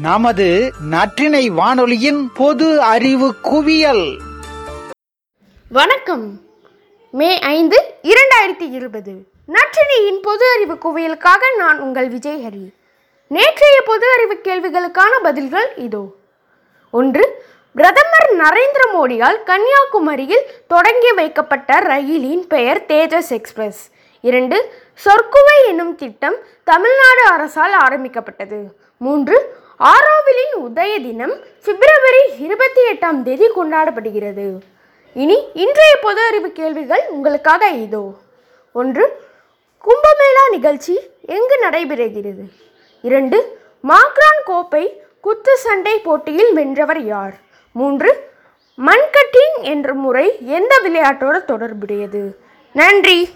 நமது நற்றினை வானொலியின் பொது அறிவு குவியல். வணக்கம். மே ஐந்து இரண்டாயிரத்தி இருபது. நற்றினியின் பொது அறிவு குவியலுக்காக நான் உங்கள் விஜய் ஹரி. நேற்றைய பொது அறிவு கேள்விகளுக்கான பதில்கள் இதோ. ஒன்று பிரதமர் நரேந்திர மோடியால் கன்னியாகுமரியில் தொடங்கி வைக்கப்பட்ட ரயிலின் பெயர் தேஜஸ் எக்ஸ்பிரஸ். இரண்டு சொற்குவை என்னும் திட்டம் தமிழ்நாடு அரசால் ஆரம்பிக்கப்பட்டது. மூன்று ஆரோவிலின் உதய தினம் பிப்ரவரி இருபத்தி எட்டாம் தேதி கொண்டாடப்படுகிறது. இனி இன்றைய பொது அறிவு கேள்விகள் உங்களுக்காக இதோ. ஒன்று கும்பமேளா நிகழ்ச்சி எங்கு நடைபெறுகிறது? இரண்டு மாக்ரான் கோப்பை குத்து சண்டை போட்டியில் வென்றவர் யார்? மூன்று மண்கட்டிங் என்ற முறை எந்த விளையாட்டோடு தொடர்புடையது? நன்றி!